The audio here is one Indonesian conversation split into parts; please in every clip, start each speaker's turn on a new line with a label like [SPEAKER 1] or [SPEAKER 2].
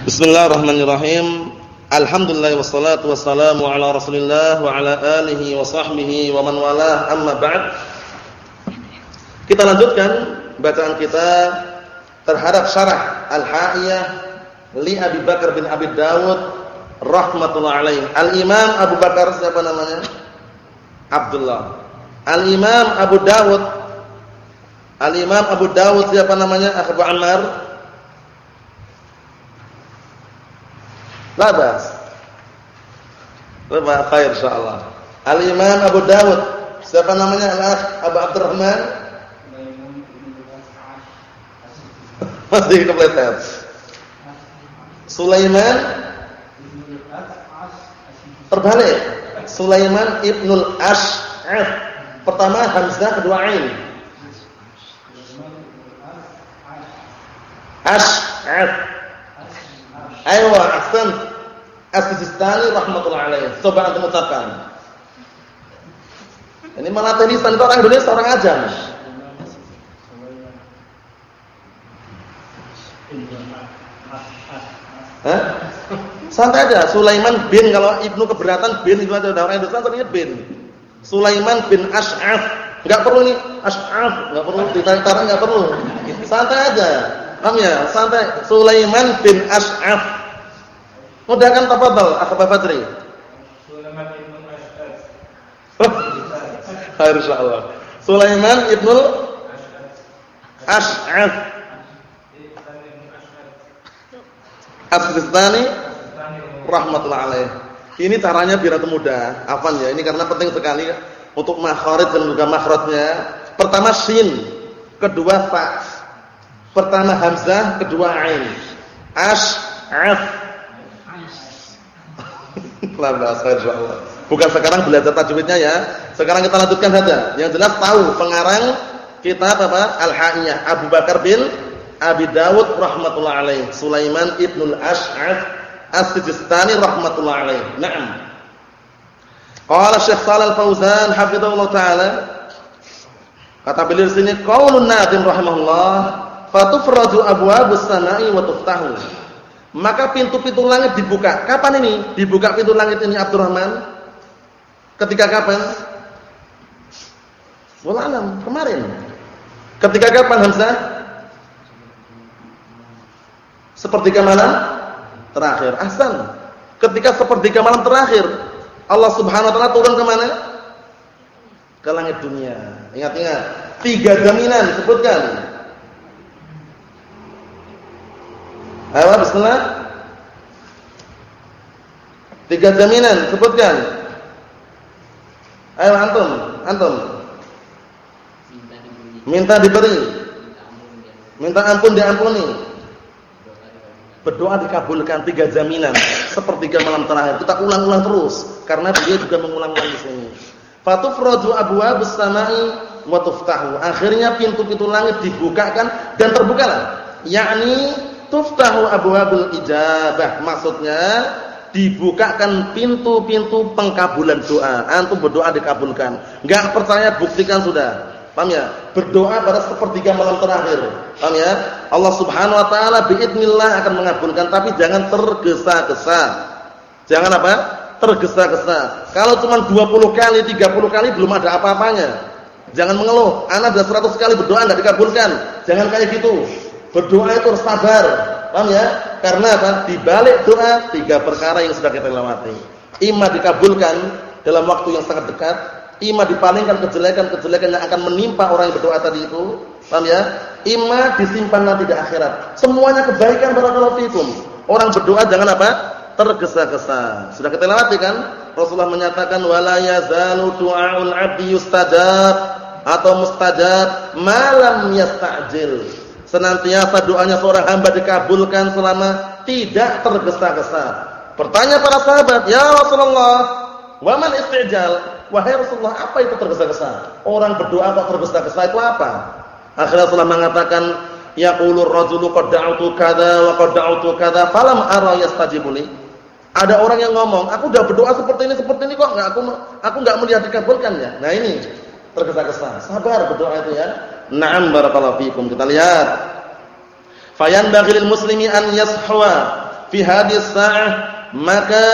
[SPEAKER 1] Bismillahirrahmanirrahim. Alhamdulillah wassalatu wassalamu ala Rasulillah wa ala alihi wa sahbihi wa man walah. Amma ba'd. Kita lanjutkan bacaan kita terhadap syarah Al-Ha'iyah li Abi Bakar bin Abi Dawud rahmatullah alaih. Al-Imam Abu Bakar siapa namanya? Abdullah. Al-Imam Abu Dawud Al-Imam Abu Dawud siapa namanya? Abu Ammar La bas. Khair insyaallah. Al-Imam Abu Dawud. Siapa namanya? Al-Akh Abu Abdurrahman? Masih kepleset. Sulaiman Terbalik. Sulaiman Ibnul Ash'af. Pertama Hamzah, kedua Ain. Ash'af. Ayo, ahsan. As-Sistani rahmatullah alaih. Coba antum ucapkan. Ini malah tenisan itu orang Indonesia orang aja. Hah? Santai aja. Sulaiman bin kalau Ibnu keberatan bin itu ada orang Indonesia ternyata bin. Sulaiman bin Ash'af. Enggak perlu nih Ash'af, enggak perlu ditarik-tarik enggak perlu. Santai aja. Paham ya? Santai. Sulaiman bin Ash'af. Mudahkan tafadhal, Akhbar Fadri. Sulaiman ibnu Ash'ab. Insyaallah. Sulaiman ibnu Ash'ab. As-Sistani rahmatullah alaih. Ini caranya biar mudah. Afan ya, ini karena penting sekali untuk makhraj dan juga makhrajnya. Pertama shin, kedua fa. Pertama hamzah, kedua ain. Ash'af Bukan sekarang belajar tajwidnya ya. Sekarang kita lanjutkan saja. Yang jelas tahu pengarang kitab apa? Al-Ha'iyah Abu Bakar bin Abi Dawud rahmatullah alaih. Sulaiman ibnul Ash'af As-Sijistani rahmatullah alaih. Naam. Qala Syekh Shalal Fauzan hafizahullah taala kata beliau di sini qaulun Nadim rahimahullah fatufraju abwabus samai wa tuftahu maka pintu-pintu langit dibuka. Kapan ini? Dibuka pintu langit ini Abdurrahman? Ketika kapan? Wallahualam, kemarin. Ketika kapan Hamzah? Sepertiga malam terakhir. Ahsan. Ketika sepertiga malam terakhir, Allah Subhanahu wa taala turun ke mana? Ke langit dunia. Ingat-ingat, tiga jaminan sebutkan. Ayo bismillah. Tiga jaminan sebutkan. Ayo antum, antum. Minta diberi. Minta ampun diampuni. Berdoa dikabulkan tiga jaminan sepertiga malam terakhir. Kita ulang-ulang terus karena dia juga mengulang-ulang di sini. Fatufraju abwabus samai wa tuftahu. Akhirnya pintu-pintu langit dibukakan dan terbukalah. Yakni tuftahu abwabul ijabah. Maksudnya dibukakan pintu-pintu pengkabulan doa. Antum berdoa dikabulkan. Enggak percaya buktikan sudah. Paham ya? Berdoa pada sepertiga malam terakhir. Paham ya? Allah Subhanahu wa taala biidznillah akan mengabulkan tapi jangan tergesa-gesa. Jangan apa? Tergesa-gesa. Kalau cuma 20 kali 30 kali belum ada apa-apanya. Jangan mengeluh. Anak sudah 100 kali berdoa enggak dikabulkan. Jangan kayak gitu Berdoa itu harus sabar. Paham ya? Karena apa? Di balik doa tiga perkara yang sudah kita lewati. Ima dikabulkan dalam waktu yang sangat dekat, ima dipalingkan kejelekan-kejelekan yang akan menimpa orang yang berdoa tadi itu. Paham ya? Ima disimpan nanti di akhirat. Semuanya kebaikan barakallahu fikum. Orang berdoa jangan apa? tergesa-gesa. Sudah kita lewati kan? Rasulullah menyatakan wala yazalu du'aul 'abdi yustajab atau mustajab malam yasta'jil senantiasa doanya seorang hamba dikabulkan selama tidak tergesa-gesa. Bertanya para sahabat, "Ya Rasulullah, wa man istijal?" Wahai Rasulullah, apa itu tergesa-gesa? Orang berdoa kok tergesa-gesa itu apa? Akhirnya Rasulullah mengatakan, "Yaqulur rajulu qad da'utu kadza wa qad da'utu kadza falam ara yastajibu li." Ada orang yang ngomong, "Aku sudah berdoa seperti ini, seperti ini kok enggak aku aku enggak melihat dikabulkan ya." Nah ini tergesa-gesa. Sabar berdoa itu ya. Na'am barakallahu fikum. Kita lihat. Fayan baghilil muslimi an yashwa fi hadis sa'ah maka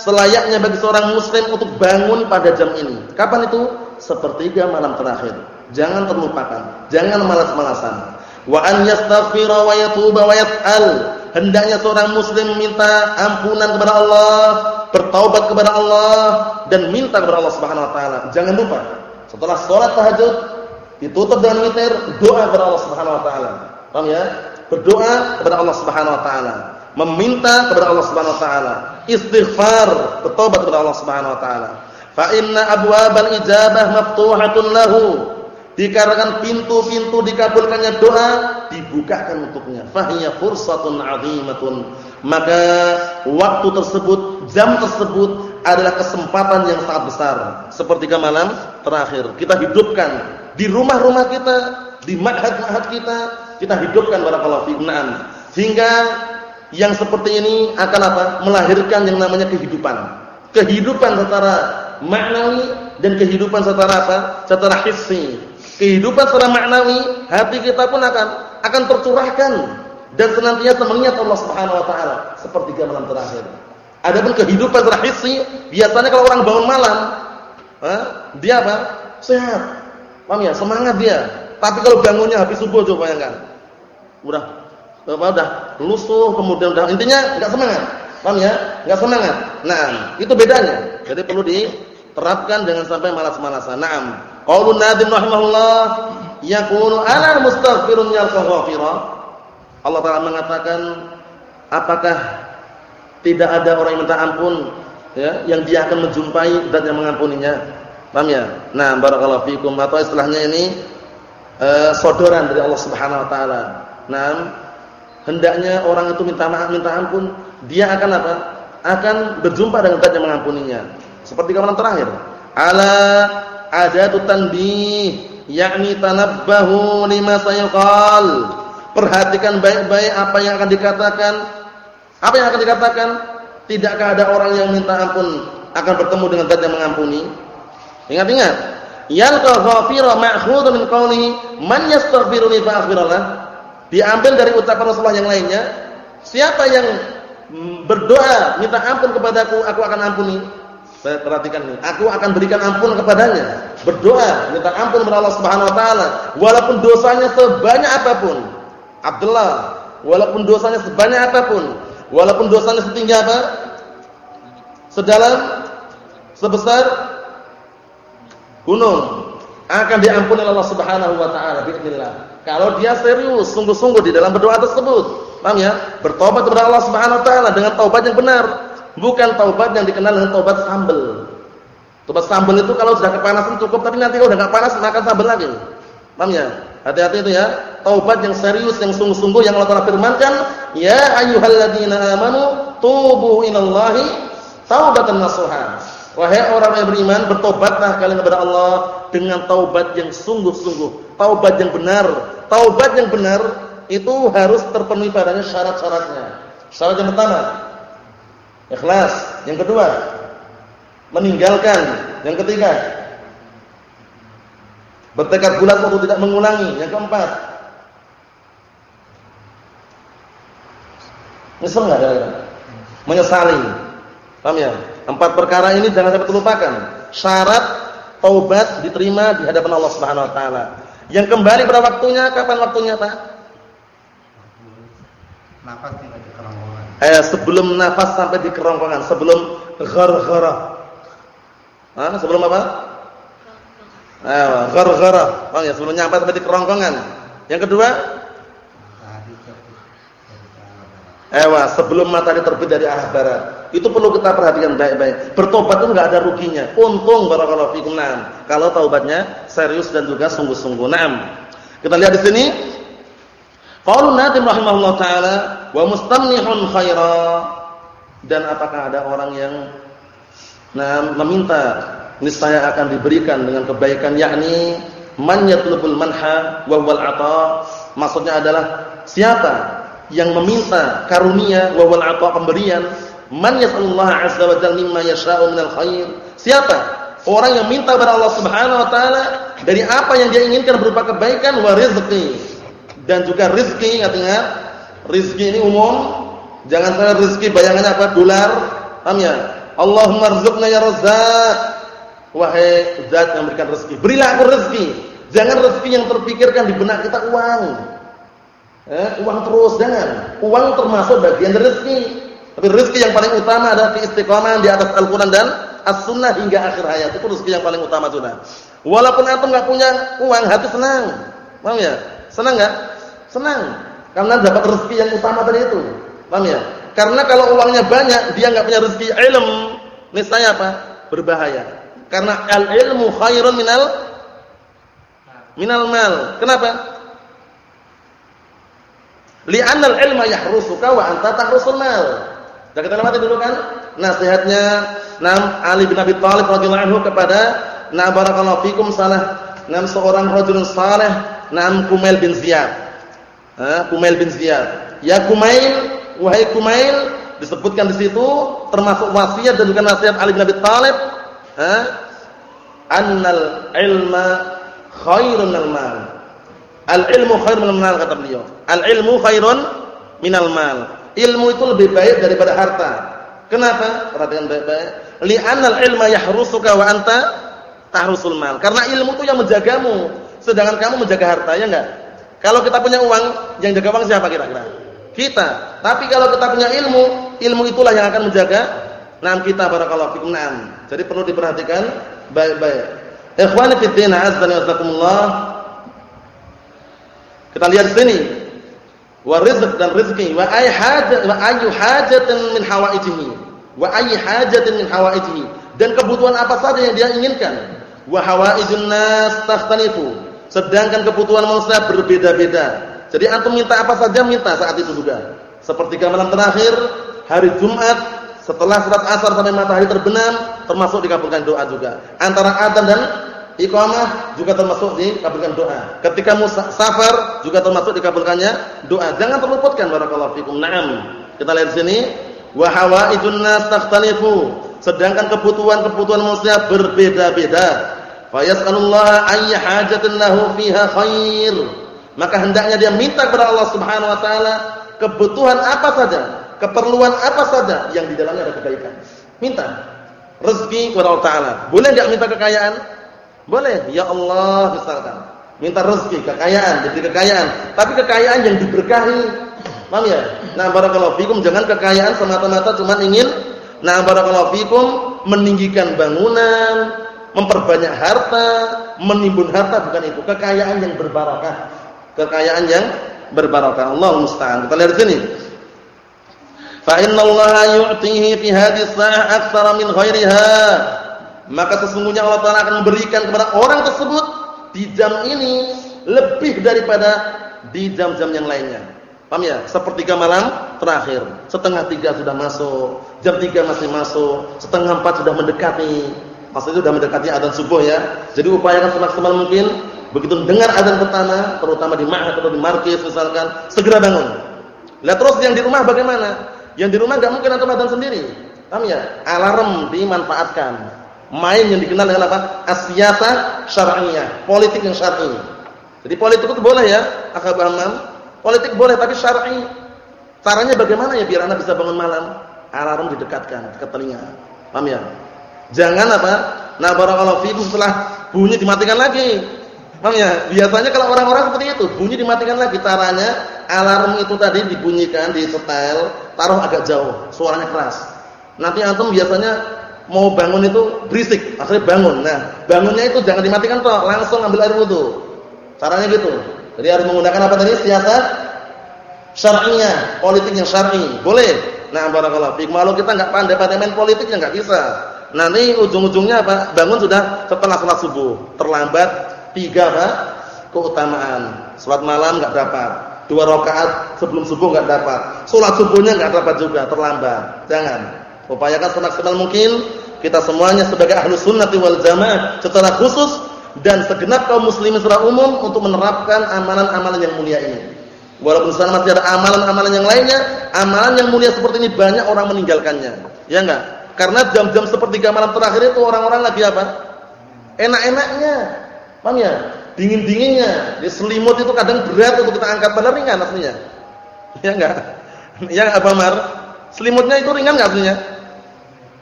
[SPEAKER 1] selayaknya bagi seorang muslim untuk bangun pada jam ini. Kapan itu? Sepertiga malam terakhir. Jangan terlupakan, jangan malas-malasan. Wa an yastaghfira wa yatuba wa yat'al. Hendaknya seorang muslim minta ampunan kepada Allah, bertaubat kepada Allah dan minta kepada Allah Subhanahu wa taala. Jangan lupa, setelah sholat tahajud ditutup dengan witir, doa kepada Allah Subhanahu wa taala. Paham ya? Berdoa kepada Allah Subhanahu wa taala meminta kepada Allah Subhanahu wa taala, istighfar, bertobat kepada Allah Subhanahu wa taala. Fa inna abwabal ijabah maftuhatun lahu. Dikarenakan pintu-pintu dikabulkannya doa dibukakan untuknya. Fahiya fursatun 'azimatun. Maka waktu tersebut, jam tersebut adalah kesempatan yang sangat besar. Seperti malam terakhir. Kita hidupkan di rumah-rumah kita, di ma'had-ma'had kita, kita hidupkan barakallahu fiikum. Sehingga yang seperti ini akan apa? Melahirkan yang namanya kehidupan. Kehidupan secara maknawi dan kehidupan secara apa? Secara hissi. Kehidupan secara maknawi, hati kita pun akan akan tercurahkan dan senantiasa mengingat Allah Subhanahu wa taala seperti malam terakhir. Adapun kehidupan secara hissi, biasanya kalau orang bangun malam, dia apa? Sehat. Paham ya? Semangat dia. Tapi kalau bangunnya habis subuh coba bayangkan. Udah apa udah lusuh kemudian udah intinya enggak semangat. Paham ya? Enggak semangat. Nah, itu bedanya. Jadi perlu diterapkan jangan sampai malas-malasan. Naam. Qaulun Nadim rahimahullah yaqulu ana mustaghfirun yalqa ghafira. Allah Taala mengatakan apakah tidak ada orang yang minta ampun ya yang dia akan menjumpai dan yang mengampuninya. Paham ya? Nah, barakallahu fikum atau istilahnya ini uh, sodoran dari Allah Subhanahu wa taala. Nah, hendaknya orang itu minta maaf, minta ampun, dia akan apa? Akan berjumpa dengan Zat yang mengampuninya. Seperti kemarin terakhir, ala adatu tanbih, yakni tanabbahu lima sayqal. Perhatikan baik-baik apa yang akan dikatakan. Apa yang akan dikatakan? Tidakkah ada orang yang minta ampun akan bertemu dengan Zat yang mengampuni? Ingat-ingat, yalqa ghafira ma'khudun min qawlihi man yastaghfiruni fa Diambil dari ucapan Rasulullah yang lainnya, siapa yang berdoa minta ampun kepadaku, aku akan ampuni. Saya perhatikan ini. Aku akan berikan ampun kepadanya. Berdoa minta ampun kepada Allah Subhanahu wa taala walaupun dosanya sebanyak apa pun. Abdullah, walaupun dosanya sebanyak apa pun, walaupun dosanya setinggi apa? Sedalam sebesar gunung akan diampuni oleh Allah Subhanahu wa taala bismillah. Kalau dia serius, sungguh-sungguh di dalam berdoa tersebut. Paham ya? Bertobat kepada Allah Subhanahu wa taala dengan taubat yang benar, bukan taubat yang dikenal dengan taubat sambel. Taubat sambel itu kalau sudah kepanasan cukup, tapi nanti kalau sudah enggak panas makan sambel lagi. Paham ya? Hati-hati itu ya. Taubat yang serius, yang sungguh-sungguh yang Allah Taala firmankan, "Ya ayyuhalladzina amanu tubu ilallahi taubatan nasuha." Wahai orang yang beriman, bertobatlah kalian kepada Allah dengan taubat yang sungguh-sungguh, taubat yang benar. Taubat yang benar itu harus terpenuhi padanya syarat-syaratnya. Syarat yang pertama, ikhlas. Yang kedua, meninggalkan. Yang ketiga, bertekad bulat untuk tidak mengulangi. Yang keempat, nyesel enggak Menyesali. Paham ya? Empat perkara ini jangan sampai terlupakan. Syarat taubat diterima di hadapan Allah Subhanahu wa taala. Yang kembali pada waktunya kapan waktunya, Pak? Nafas sampai di kerongkongan. Eh, sebelum nafas sampai di kerongkongan, sebelum gharghara. Ah, sebelum apa? Eh, gharghara. Oh ya, sebelum nyampe sampai di kerongkongan. Yang kedua? Ewa, sebelum matahari terbit dari arah barat. Itu perlu kita perhatikan baik-baik. Bertobat itu enggak ada ruginya. Untung barakallahu fikum. Naam. Kalau taubatnya serius dan juga sungguh-sungguh. Naam. Kita lihat di sini. Qaulun Nadim rahimahullah taala wa mustamnihun khaira. Dan apakah ada orang yang nah meminta niscaya akan diberikan dengan kebaikan yakni man yatlubul manha wa wal ata maksudnya adalah siapa yang meminta karunia wa wal ata pemberian Man yas'alullah 'azza wa jalla mimma yasha'u minal khair. Siapa? Orang yang minta kepada Allah Subhanahu wa taala dari apa yang dia inginkan berupa kebaikan wa rizqi. Dan juga rizki, ingat-ingat, rizki ini umum, Jangan saya rezeki bayangannya apa? Dolar. Paham ya? Allahumma rzuqna ya Razzaq. Wahai zat yang memberikan rezeki, berilah aku rezeki. Jangan rezeki yang terpikirkan di benak kita uang. Eh, uang terus jangan. Uang termasuk bagian dari rezeki. Tapi rezeki yang paling utama adalah keistiqomahan di atas Al-Qur'an dan As-Sunnah hingga akhir hayat. Itu rezeki yang paling utama sudah. Walaupun antum enggak punya uang, hati senang. Paham ya? Senang enggak? Senang. Karena dapat rezeki yang utama tadi itu. Paham ya? Karena kalau uangnya banyak, dia enggak punya rezeki ilm, niscaya apa? Berbahaya. Karena al-ilmu khairun minal minal mal. Kenapa? Li'anna al-ilma yahrusuka wa anta tahrusul mal. Sudah kita lewati dulu kan? Nasihatnya Nam Ali bin Abi Thalib radhiyallahu anhu kepada Na barakallahu fikum salah nam seorang rajulun saleh nam Kumail bin Ziyad. Ha, Kumail bin Ziyad. Ya Kumail, wahai Kumail, disebutkan di situ termasuk wasiat dan juga nasihat Ali bin Abi Thalib, ha? Annal ilma khairun minal mal. Al ilmu khairun minal mal kata beliau. Al ilmu khairun minal mal. Ilmu itu lebih baik daripada harta. Kenapa? Perhatikan baik-baik. Li'anal ilma yahrusuka wa anta tahrusul mal. Karena ilmu itu yang menjagamu, sedangkan kamu menjaga harta, ya enggak? Kalau kita punya uang, yang jaga uang siapa kira-kira? Kita. Tapi kalau kita punya ilmu, ilmu itulah yang akan menjaga nam kita barakallahu fikum. Naam. Jadi perlu diperhatikan baik-baik. Ikhwani fi din, azza wa jazakumullah. Kita lihat sini. Wa rizq dan rezeki wa ay hajat wa ayu hajatin min hawaijihi. Wa ay hajatin min hawaijihi. Dan kebutuhan apa saja yang dia inginkan wa hawaijun nas takhtalifu. Sedangkan kebutuhan manusia berbeda-beda. Jadi antum minta apa saja minta saat itu juga. Seperti malam terakhir hari Jumat setelah salat asar sampai matahari terbenam termasuk dikabulkan doa juga. Antara adzan dan iqamah juga termasuk dikabulkan doa. Ketika musafir juga termasuk dikabulkannya doa. Jangan terluputkan barakallahu fikum. Naam. Kita lihat sini wa hawaijun nas takhtalifu. Sedangkan kebutuhan-kebutuhan manusia berbeda-beda. Fayas'alullaha ayya hajatin lahu fiha khair. Maka hendaknya dia minta kepada Allah Subhanahu wa taala kebutuhan apa saja, keperluan apa saja yang di dalamnya ada kebaikan. Minta rezeki kepada Allah taala. Boleh enggak minta kekayaan? Boleh. Ya Allah misalkan. Minta rezeki, kekayaan, jadi kekayaan, tapi kekayaan yang diberkahi. Paham ya? Nah, barakallahu fikum jangan kekayaan semata-mata cuma ingin nah barakallahu fikum meninggikan bangunan, memperbanyak harta, menimbun harta bukan itu, kekayaan yang berbarakah. Kekayaan yang berbarakah. Allah musta'an. Kita lihat sini. Fa innallaha yu'tihi fi hadhihi sa'ah aktsara min ghairiha. Maka sesungguhnya Allah Taala akan memberikan kepada orang tersebut di jam ini lebih daripada di jam-jam yang lainnya. Paham ya? Sepertiga malam terakhir, setengah tiga sudah masuk, jam tiga masih masuk, setengah empat sudah mendekati. Maksudnya sudah mendekati adzan subuh ya. Jadi upayakan semaksimal mungkin begitu dengar adzan pertama, terutama di ma'had atau di markis misalkan, segera bangun. Lihat terus yang di rumah bagaimana? Yang di rumah enggak mungkin antum adzan sendiri. Paham ya? Alarm dimanfaatkan. Main yang dikenal dengan apa? Asyasa syar'iyah, politik yang syar'i. Jadi politik itu boleh ya, akal Hamam. Politik boleh tapi syar'i. Caranya bagaimana ya biar Anda bisa bangun malam? Alarm didekatkan ke telinga. Paham ya? Jangan apa? Nah, barakallahu fikum setelah bunyi dimatikan lagi. Paham ya? Biasanya kalau orang-orang seperti itu, bunyi dimatikan lagi. Caranya alarm itu tadi dibunyikan di setel, taruh agak jauh, suaranya keras. Nanti antum biasanya mau bangun itu berisik, akhirnya bangun. Nah, bangunnya itu jangan dimatikan toh, langsung ambil air wudu. Caranya gitu. Jadi harus menggunakan apa tadi? Siasat syar'iyah, politik yang syar'i. Boleh. Nah, barakallahu fikum. Kalau kita enggak pandai-pandai main politiknya enggak bisa. Nanti ujung-ujungnya apa? Bangun sudah setelah salat subuh. Terlambat tiga apa? keutamaan. Salat malam enggak dapat. Dua rakaat sebelum subuh enggak dapat. Salat subuhnya enggak dapat juga, terlambat. Jangan. Upayakan semaksimal mungkin kita semuanya sebagai ahlu sunnati wal jamaah secara khusus dan segenap kaum muslimin secara umum untuk menerapkan amalan-amalan yang mulia ini. Walaupun sana masih ada amalan-amalan yang lainnya, amalan yang mulia seperti ini banyak orang meninggalkannya. Ya enggak? Karena jam-jam sepertiga malam terakhir itu orang-orang lagi apa? Enak-enaknya. Paham ya? Dingin-dinginnya. Di selimut itu kadang berat untuk kita angkat padahal ringan aslinya. Ya enggak? Ya Abu Amar, selimutnya itu ringan enggak aslinya?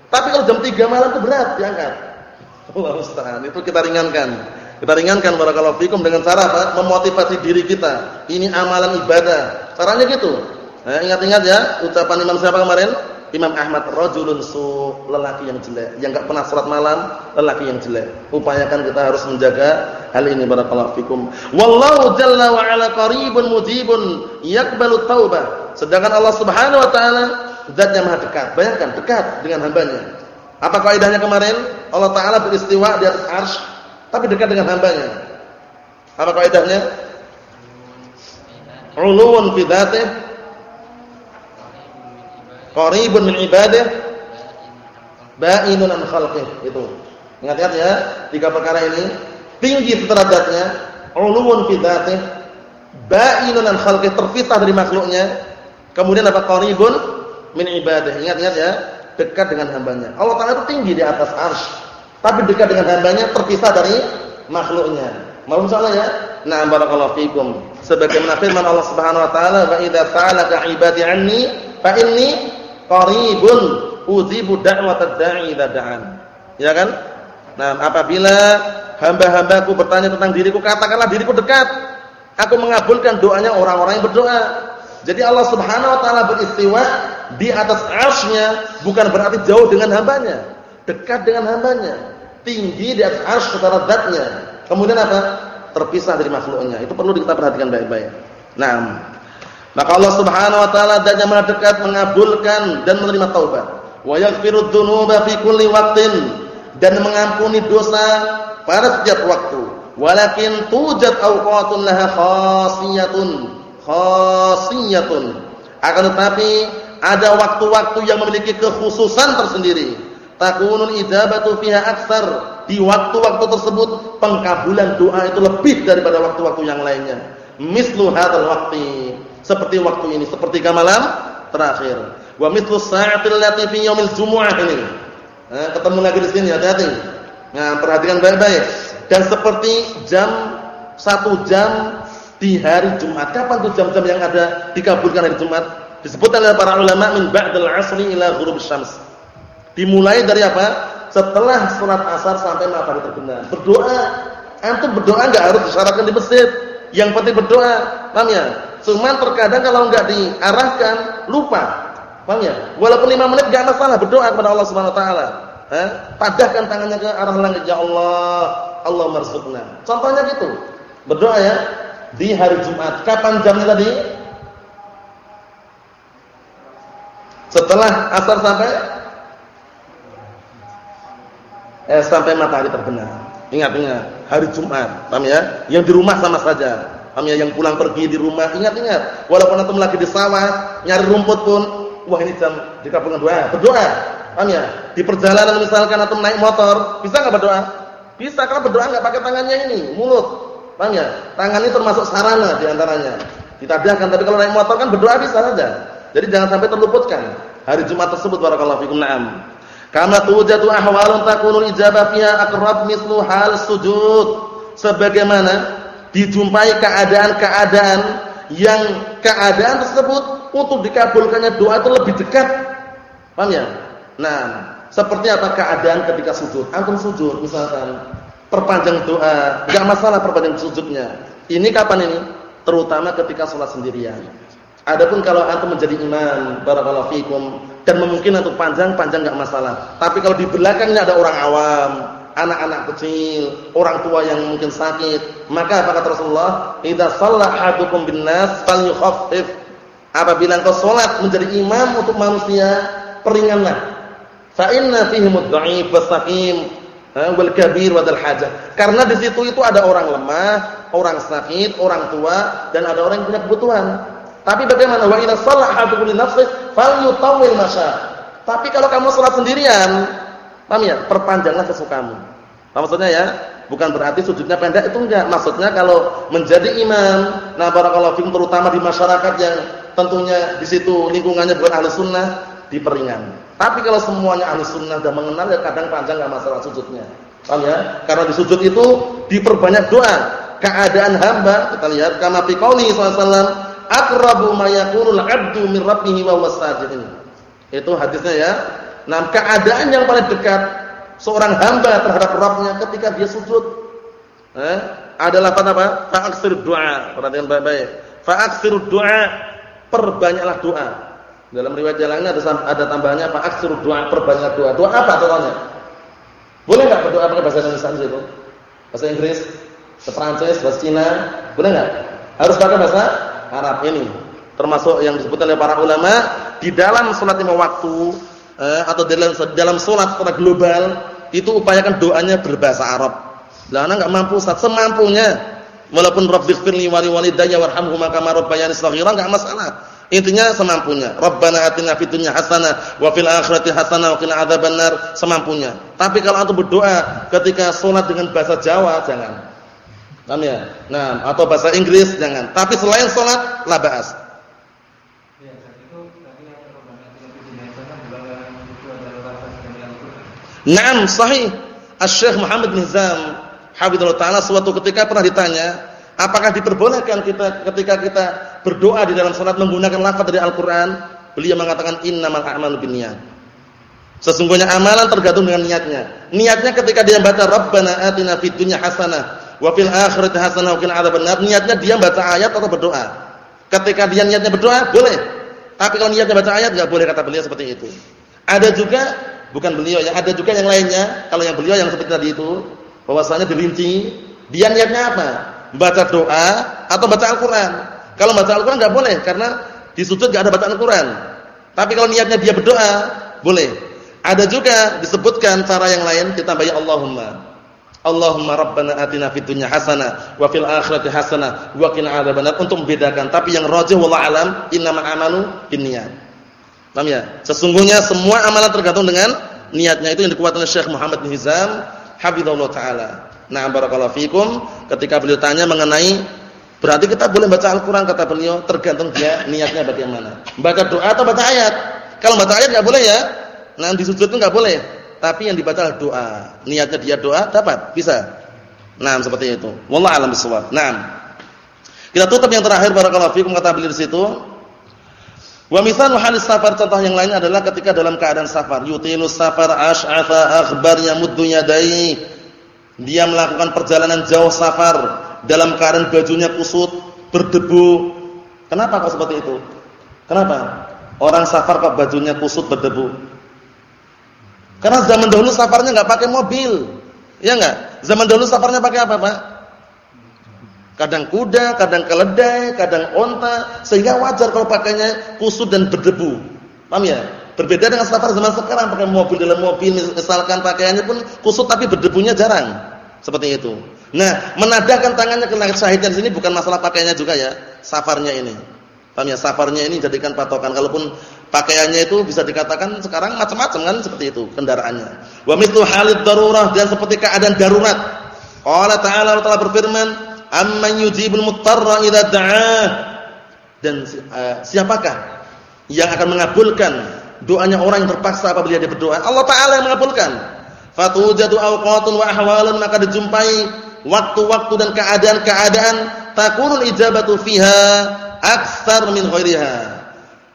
[SPEAKER 1] Tapi kalau jam 3 malam itu berat diangkat. Allah Ustaz, itu kita ringankan. Kita ringankan barakallahu fikum dengan cara apa? Memotivasi diri kita. Ini amalan ibadah. Caranya gitu. Nah, ingat-ingat ya ucapan Imam siapa kemarin? Imam Ahmad rajulun su lelaki yang jelek, yang enggak pernah salat malam, lelaki yang jelek. Upayakan kita harus menjaga hal ini barakallahu fikum. Wallahu jalla wa ala qaribun mujibun yaqbalu taubah. Sedangkan Allah Subhanahu wa taala zat yang maha dekat. Bayangkan dekat dengan hambanya. Apa kaidahnya kemarin? Allah taala beristiwa di atas arsy tapi dekat dengan hambanya. Apa kaidahnya? Ulun fi dzatihi qaribun min ibadah ba'inun an khalqih itu ingat-ingat ya tiga perkara ini tinggi derajatnya ulumun fi dzatih ba'inun an khalqih terpisah dari makhluknya kemudian apa qaribun min ibadah ingat-ingat ya dekat dengan hambanya Allah Taala itu tinggi di atas arsy tapi dekat dengan hambanya terpisah dari makhluknya mau insyaallah ya nah barakallahu fikum sebagaimana firman Allah Subhanahu wa taala wa idza sa'alaka ibadi anni fa inni qaribun udzibu da'watad da'i da'an. Ya kan? Nah, apabila hamba-hambaku bertanya tentang diriku, katakanlah diriku dekat. Aku mengabulkan doanya orang-orang yang berdoa. Jadi Allah Subhanahu wa taala beristiwa di atas arsy bukan berarti jauh dengan hambanya, dekat dengan hambanya, tinggi di atas arsy secara zatnya. Kemudian apa? Terpisah dari makhluknya. Itu perlu kita perhatikan baik-baik. Nah, maka Allah Subhanahu wa taala dan yang dekat mengabulkan dan menerima taubat. Wa yaghfiru dzunuba fi kulli waqtin dan mengampuni dosa pada setiap waktu. Walakin tujad awqatun laha khasiyatun. Khasiyatun. Akan tetapi ada waktu-waktu yang memiliki kekhususan tersendiri. Takunul ijabatu fiha aksar. Di waktu-waktu tersebut pengkabulan doa itu lebih daripada waktu-waktu yang lainnya. Mislu hadzal waqti seperti waktu ini, seperti malam terakhir. Wa mithlu sa'atil lati fi yaumil jumu'ah ini. Nah, ketemu lagi di sini hati-hati. Nah, perhatikan baik-baik. Dan seperti jam satu jam di hari Jumat. Kapan tuh jam-jam yang ada dikabulkan hari Jumat? Disebutkan oleh para ulama min ba'dal 'asri ila ghurub syams. Dimulai dari apa? Setelah sholat asar sampai matahari terbenam. Berdoa. Antum berdoa enggak harus disyaratkan di masjid. Yang penting berdoa. Paham ya? Cuman terkadang kalau enggak diarahkan lupa. Paham ya? Walaupun 5 menit enggak masalah berdoa kepada Allah Subhanahu wa taala. Eh? Padahkan tangannya ke arah langit, ya Allah, Allah marzukna. Contohnya gitu. Berdoa ya di hari Jumat. Kapan jamnya tadi? Setelah asar sampai eh sampai matahari terbenam. Ingat ingat, hari Jumat, paham ya? Yang di rumah sama saja. Kami yang pulang pergi di rumah, ingat-ingat. Walaupun antum lagi di sawah, nyari rumput pun, wah ini jam dikabulkan doa. Berdoa. Paham ya? Di perjalanan misalkan antum naik motor, bisa enggak berdoa? Bisa karena berdoa enggak pakai tangannya ini, mulut. Paham ya? Tangan ini termasuk sarana di antaranya. Ditadahkan, tapi kalau naik motor kan berdoa bisa saja. Jadi jangan sampai terluputkan hari Jumat tersebut barakallahu fikum. Naam. Kama tujatu ahwalun takunul ijabah fiha aqrab mislu hal sujud. Sebagaimana dijumpai keadaan-keadaan yang keadaan tersebut untuk dikabulkannya doa itu lebih dekat. Paham ya? Nah, seperti apa keadaan ketika sujud? Antum sujud misalkan perpanjang doa, enggak masalah perpanjang sujudnya. Ini kapan ini? Terutama ketika sholat sendirian. Adapun kalau antum menjadi imam, barakallahu fikum, dan memungkinkan untuk panjang, panjang enggak masalah. Tapi kalau di belakangnya ada orang awam, anak-anak kecil, orang tua yang mungkin sakit. Maka apa kata Rasulullah? "Idza shalla ahadukum bin nas falyukhaffif." Apabila engkau salat menjadi imam untuk manusia, peringanlah. Fa inna fihi mudha'if was-saqim wal kabir wa hajah. Karena di situ itu ada orang lemah, orang sakit, orang tua dan ada orang yang punya kebutuhan. Tapi bagaimana wa idza shalla ahadukum li nafsihi falyutawwil masya. Tapi kalau kamu salat sendirian, Paham ya? Perpanjanglah sesukamu. Apa maksudnya ya? Bukan berarti sujudnya pendek itu enggak. Maksudnya kalau menjadi imam, nah barakallahu fikum terutama di masyarakat yang tentunya di situ lingkungannya bukan ahli sunnah, diperingan. Tapi kalau semuanya ahli sunnah dan mengenal ya kadang panjang enggak masalah sujudnya. Paham ya? Karena di sujud itu diperbanyak doa. Keadaan hamba, kita lihat kama fi qauli sallallahu aqrabu ma yakunul 'abdu min rabbih wa huwa. Itu hadisnya ya. Nah, keadaan yang paling dekat seorang hamba terhadap Rabbnya ketika dia sujud. Eh, adalah apa apa? Fa'aksir doa. Perhatikan baik-baik. Fa'aksir doa. Perbanyaklah doa. Dalam riwayat yang lain ada ada tambahannya fa'aksir doa, perbanyaklah doa. Doa apa contohnya? Boleh enggak berdoa pakai bahasa Indonesia itu? Bahasa Inggris, bahasa Prancis, bahasa Cina, boleh enggak? Harus pakai bahasa Arab ini. Termasuk yang disebutkan oleh para ulama di dalam salat lima waktu eh, atau dalam dalam salat secara global itu upayakan doanya berbahasa Arab. Lah anak enggak mampu saat semampunya. Walaupun rabbighfirli wa li walidayya warhamhuma kama rabbayani shaghira enggak masalah. Intinya semampunya. Rabbana atina fid dunya hasanah wa fil akhirati hasanah wa qina adzabannar semampunya. Tapi kalau antum berdoa ketika salat dengan bahasa Jawa jangan. Paham ya? Nah, atau bahasa Inggris jangan. Tapi selain salat la ba'as. Naam sahih. Asy-Syaikh Muhammad bin Hizam hafizallahu taala suatu ketika pernah ditanya, apakah diperbolehkan kita ketika kita berdoa di dalam salat menggunakan lafaz dari Al-Qur'an, beliau mengatakan innamal a'malu binniyat. Sesungguhnya amalan tergantung dengan niatnya. Niatnya ketika dia baca Rabbana atina fid dunya hasanah wa fil akhirati hasanah wa qina adzabannar, niatnya dia baca ayat atau berdoa. Ketika dia niatnya berdoa, boleh. Tapi kalau niatnya baca ayat enggak boleh kata beliau seperti itu. Ada juga bukan beliau ya, ada juga yang lainnya. Kalau yang beliau yang seperti tadi itu, bahwasanya dirinci, dia niatnya apa? Baca doa atau baca Al-Qur'an. Kalau baca Al-Quran nggak boleh karena di sujud nggak ada bacaan Al-Quran. Tapi kalau niatnya dia berdoa, boleh. Ada juga disebutkan cara yang lain kita bayar Allahumma. Allahumma rabbana atina fid dunya hasanah wa fil akhirati hasanah wa qina adzabannar untuk membedakan. Tapi yang rajih wallahu alam innamal amalu binniyat. Paham ya? Sesungguhnya semua amalan tergantung dengan niatnya itu yang dikuatkan oleh Syekh Muhammad bin Hizam hafizallahu taala. Nah, barakallahu fikum ketika beliau tanya mengenai Berarti kita boleh baca Al-Quran kata beliau, tergantung dia niatnya bagaimana. Baca doa atau baca ayat. Kalau baca ayat nggak boleh ya. Nah di sujud itu nggak boleh. Tapi yang dibaca adalah doa. Niatnya dia doa dapat, bisa. Nah seperti itu. Wallah alam bisawab. Nah kita tutup yang terakhir barakallahu fikum kata beliau di situ. Wa misal halis safar contoh yang lainnya adalah ketika dalam keadaan safar. Yutilus safar ash'atha akhbar yamuddu yadayhi. Dia melakukan perjalanan jauh safar dalam keadaan bajunya kusut, berdebu. Kenapa kok seperti itu? Kenapa? Orang safar kok bajunya kusut berdebu? Karena zaman dahulu safarnya nggak pakai mobil. Ya enggak? Zaman dahulu safarnya pakai apa, Pak? Kadang kuda, kadang keledai, kadang onta, sehingga wajar kalau pakainya kusut dan berdebu. Paham ya? Berbeda dengan safar zaman sekarang pakai mobil dalam mobil misalkan pakaiannya pun kusut tapi berdebunya jarang. Seperti itu. Nah, menadahkan tangannya ke langit syahidnya di sini bukan masalah pakaiannya juga ya, safarnya ini. Paham ya? Safarnya ini jadikan patokan. Kalaupun pakaiannya itu bisa dikatakan sekarang macam-macam kan seperti itu kendaraannya. Wa mithlu halid darurah dan seperti keadaan darurat. Allah Ta'ala Ta'ala berfirman, "Amman yujibul mutarra idza da'ah." Dan uh, siapakah yang akan mengabulkan doanya orang yang terpaksa apabila dia berdoa? Allah Ta'ala yang mengabulkan. Fatujadu awqatun wa ahwalun maka dijumpai waktu-waktu dan keadaan-keadaan takunul ijabatu fiha aksar min ghairiha.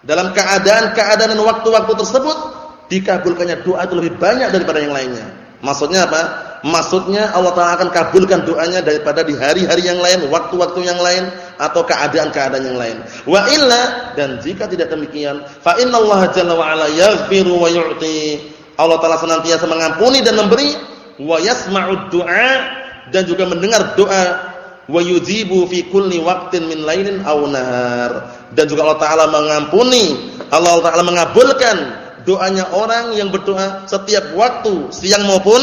[SPEAKER 1] Dalam keadaan-keadaan dan waktu-waktu tersebut dikabulkannya doa itu lebih banyak daripada yang lainnya. Maksudnya apa? Maksudnya Allah Taala akan kabulkan doanya daripada di hari-hari yang lain, waktu-waktu yang lain atau keadaan-keadaan yang lain. Wa illa dan jika tidak demikian, fa innallaha jalla wa ala yaghfiru wa yu'ti. Allah Taala senantiasa mengampuni dan memberi wa yasma'ud du'a dan juga mendengar doa wa yujibu fi kulli waqtin min lailin aw dan juga Allah taala mengampuni Allah taala mengabulkan doanya orang yang berdoa setiap waktu siang maupun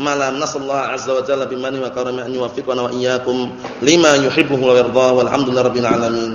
[SPEAKER 1] malam. Nasallahu azza wa jalla bimani wa karamihi an yuwaffiqana wa iyyakum lima yuhibbu wa yarda walhamdulillahi rabbil alamin